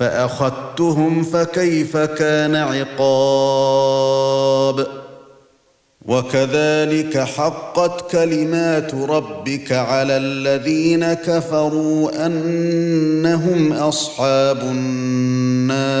فأخذتهم فكيف كان عقاب؟ وكذلك حقت كلمات ربك على الذين كفروا أنهم أصحاب النار.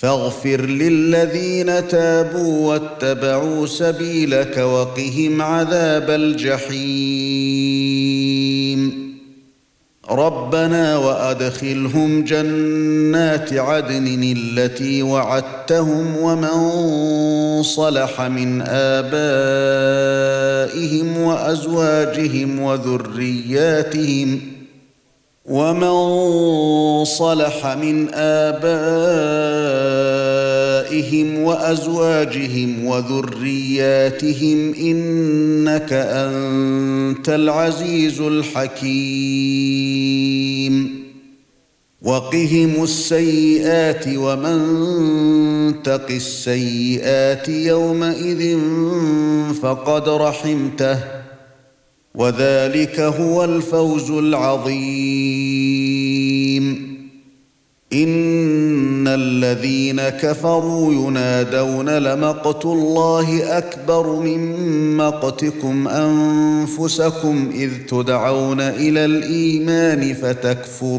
فاغفر للذين تابوا واتبعوا سبيلك وقهم عذاب الجحيم. ربنا وأدخلهم جنات عدن التي وعدتهم ومن صلح من آبائهم وأزواجهم وذرياتهم ومن صلح من ابائهم وازواجهم وذرياتهم انك انت العزيز الحكيم وقهم السيئات ومن تق السيئات يومئذ فقد رحمته وذلك هو الفوز العظيم. إن الذين كفروا ينادون لمقت الله أكبر من مقتكم أنفسكم إذ تدعون إلى الإيمان فتكفرون.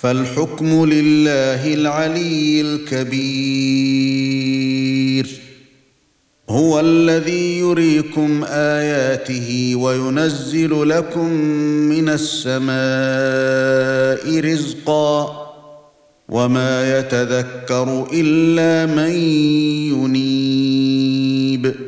فالحكم لله العلي الكبير. هو الذي يريكم آياته وينزل لكم من السماء رزقا وما يتذكر إلا من ينيب.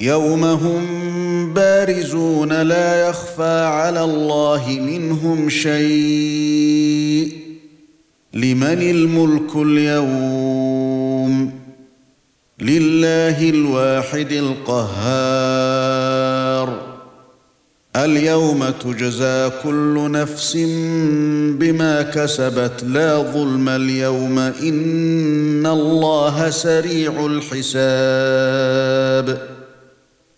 يوم هم بارزون لا يخفى على الله منهم شيء. لمن الملك اليوم؟ لله الواحد القهار. اليوم تجزى كل نفس بما كسبت. لا ظلم اليوم إن الله سريع الحساب.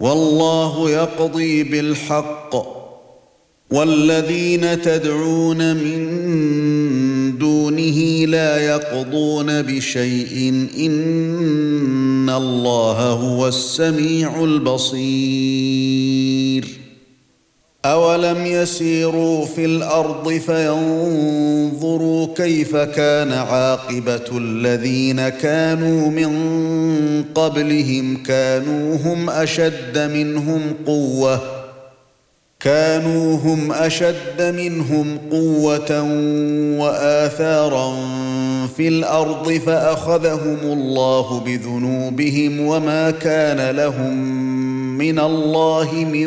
والله يقضي بالحق والذين تدعون من دونه لا يقضون بشيء إن الله هو السميع البصير اولم يسيروا في الأرض فينظروا كيف كان عاقبه الذين كانوا من قبلهم كانوا هم اشد منهم قوه كانوا هم اشد منهم قوه واثارا في الأرض فاخذهم الله بذنوبهم وما كان لهم من الله من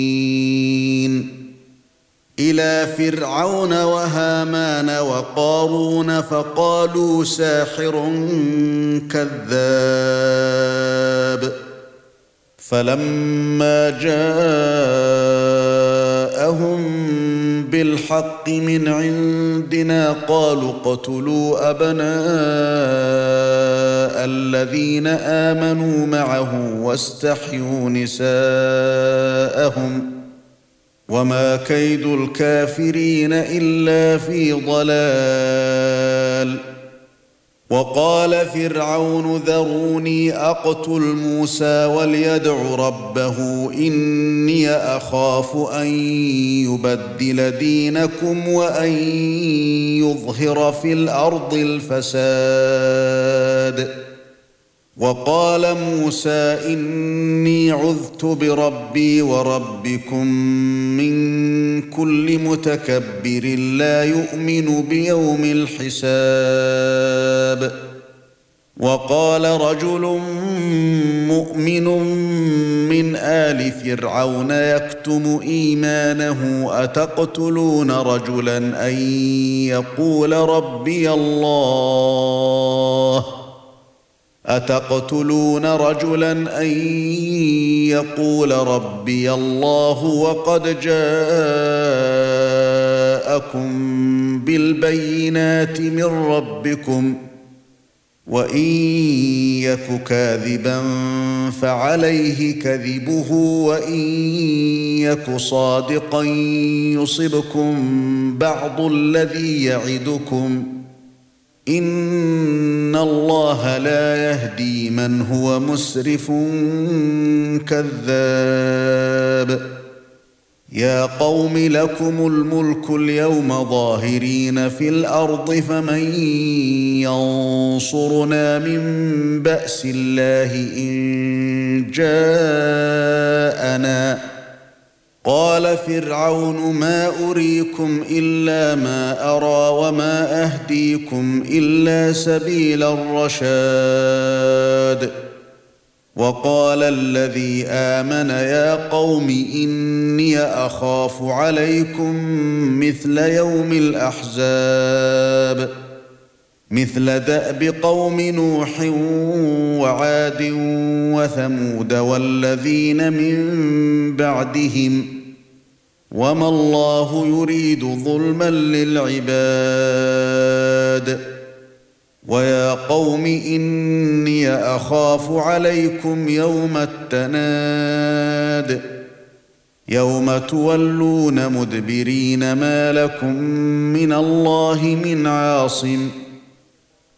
إلى فرعون وهامان وقارون فقالوا ساحر كذاب. فلما جاءهم بالحق من عندنا قالوا اقتلوا أبناء الذين آمنوا معه واستحيوا نساءهم. وما كيد الكافرين الا في ضلال وقال فرعون ذروني اقتل موسى وليدع ربه اني اخاف ان يبدل دينكم وان يظهر في الأرض الفساد وقال موسى إني عذت بربي وربكم من كل متكبر لا يؤمن بيوم الحساب. وقال رجل مؤمن من آل فرعون يكتم إيمانه أتقتلون رجلا أن يقول ربي الله؟ أتقتلون رجلا أن يقول ربي الله وقد جاءكم بالبينات من ربكم وإن يك كاذبا فعليه كذبه وإن يك صادقا يصبكم بعض الذي يعدكم ان الله لا يهدي من هو مسرف كذاب. يا قوم لكم الملك اليوم ظاهرين في الأرض فمن ينصرنا من باس الله ان جاءنا قال فرعون ما أريكم إلا ما أرى وما أهديكم إلا سبيل الرشاد. وقال الذي آمن يا قوم إني أخاف عليكم مثل يوم الأحزاب. مثل دأب قوم نوح وعاد وثمود والذين من بعدهم وما الله يريد ظلما للعباد ويا قوم إني أخاف عليكم يوم التناد يوم تولون مدبرين ما لكم من الله من عاصم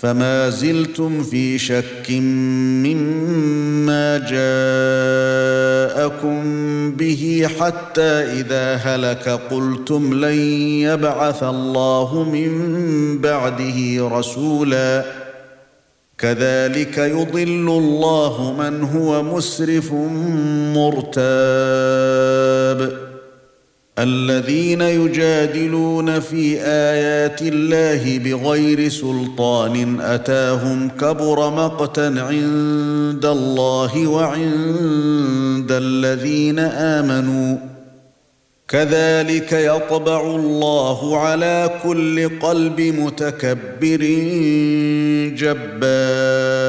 فما زلتم في شك مما جاءكم به حتى إذا هلك قلتم لن يبعث الله من بعده رسولا. كذلك يضل الله من هو مسرف مرتاب. الذين يجادلون في آيات الله بغير سلطان أتاهم كبر مقتا عند الله وعند الذين آمنوا. كذلك يطبع الله على كل قلب متكبر جبار.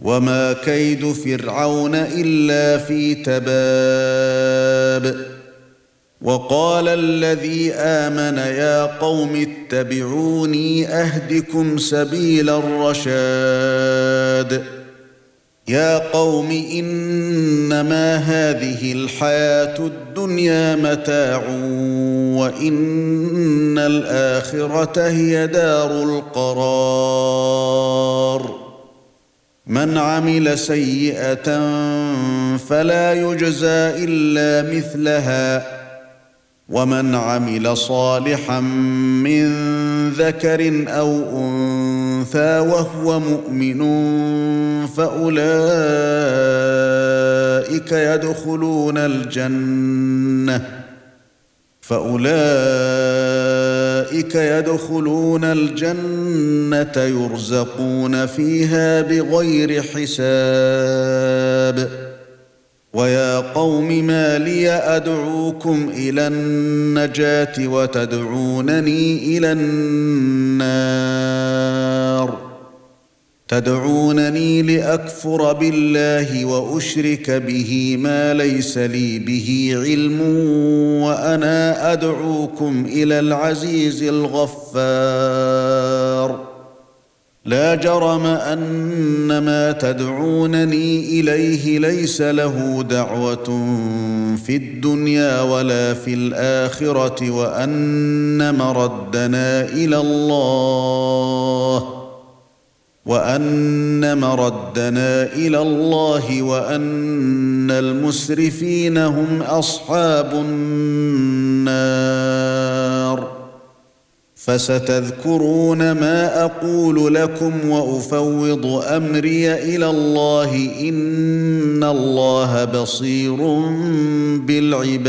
وما كيد فرعون الا في تباب وقال الذي امن يا قوم اتبعوني اهدكم سبيل الرشاد يا قوم انما هذه الحياة الدنيا متاع وان الاخره هي دار القرار من عمل سيئة فلا يجزى إلا مثلها. ومن عمل صالحا من ذكر أو أنثى وهو مؤمن فأولئك يدخلون الجنة. فأولئك يدخلون الجنة يرزقون فيها بغير حساب. ويا قوم ما لي أدعوكم إلى النجاة وتدعونني إلى النار. تدعونني لأكفر بالله وأشرك به ما ليس لي به علم وأنا أدعوكم إلى العزيز الغفار. لا جرم أن ما تدعونني إليه ليس له دعوة في الدنيا ولا في الآخرة وأن مردنا إلى الله. وأن مردنا إلى الله وأن المسرفين هم أصحاب النار. فستذكرون ما أقول لكم وأفوض أمري إلى الله إن الله بصير بالعباد.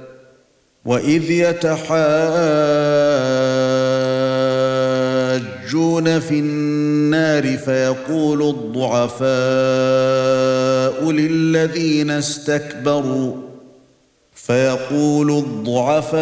واذ يتحاجون في النار فيقول الضعفاء للذين استكبروا فيقول الضعفاء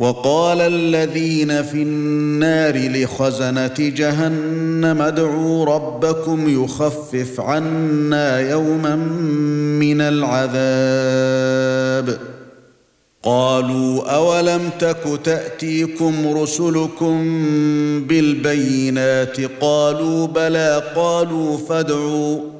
وقال الذين في النار لخزنة جهنم ادعوا ربكم يخفف عنا يوما من العذاب. قالوا أولم تك تأتيكم رسلكم بالبينات؟ قالوا بلى قالوا فادعوا.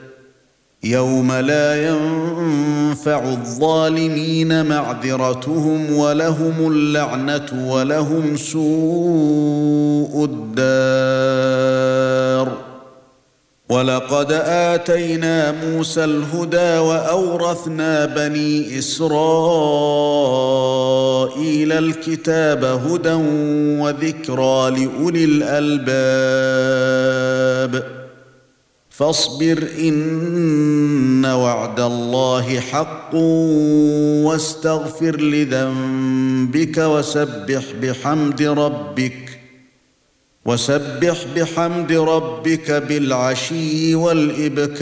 يوم لا ينفع الظالمين معذرتهم ولهم اللعنة ولهم سوء الدار. ولقد آتينا موسى الهدى وأورثنا بني إسرائيل الكتاب هدى وذكرى لأولي الألباب. فاصبر إن وعد الله حق واستغفر لذنبك وسبح بحمد ربك وسبح بحمد ربك بالعشي والإبكار.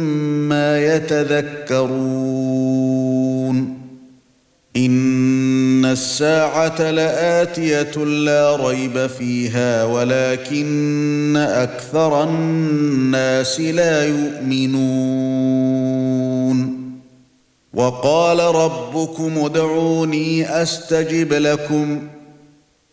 يتذكرون. إن الساعة لآتية لا ريب فيها ولكن أكثر الناس لا يؤمنون. وقال ربكم ادعوني أستجب لكم.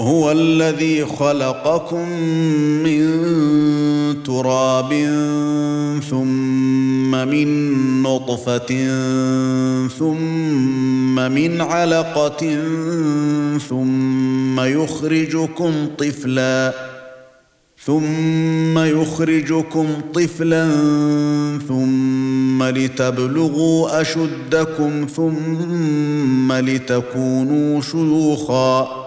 هو الذي خلقكم من تراب ثم من نطفة ثم من علقة ثم يخرجكم طفلا ثم يخرجكم طفلا ثم لتبلغوا أشدكم ثم لتكونوا شيوخا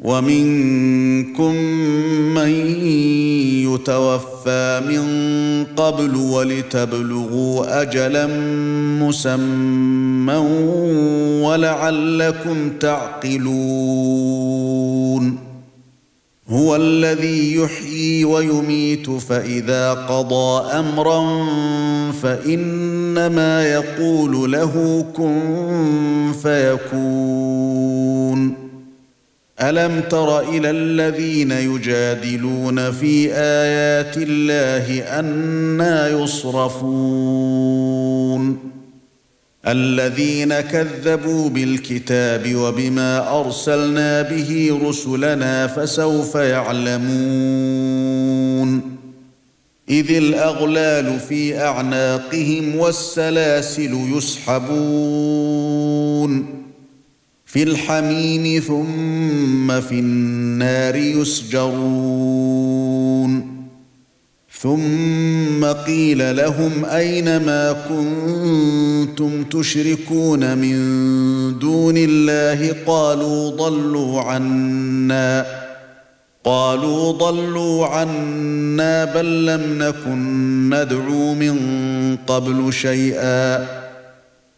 ومنكم من يتوفى من قبل ولتبلغوا أجلا مسمى ولعلكم تعقلون هو الذي يحيي ويميت فإذا قضى أمرا فإنما يقول له كن فيكون ألم تر إلى الذين يجادلون في آيات الله أنا يصرفون؟ الذين كذبوا بالكتاب وبما أرسلنا به رسلنا فسوف يعلمون. إذ الأغلال في أعناقهم والسلاسل يسحبون. في الحميم ثم في النار يسجرون. ثم قيل لهم أين ما كنتم تشركون من دون الله؟ قالوا ضلوا عنا. قالوا ضلوا عنا بل لم نكن ندعو من قبل شيئا.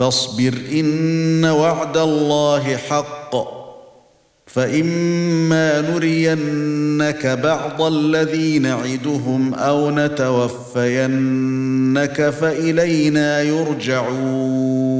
فاصبر إن وعد الله حق فإما نرينك بعض الذي نعدهم أو نتوفينك فإلينا يرجعون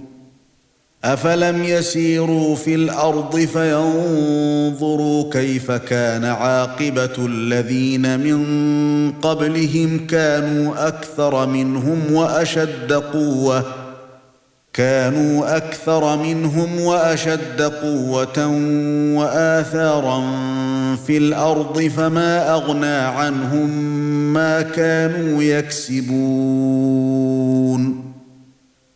أفلم يسيروا في الأرض فينظروا كيف كان عاقبة الذين من قبلهم كانوا أكثر منهم وأشد قوة كانوا أكثر منهم وأشد قوة وآثارا في الأرض فما أغنى عنهم ما كانوا يكسبون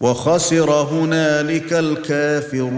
وخسر هنالك الكافرون.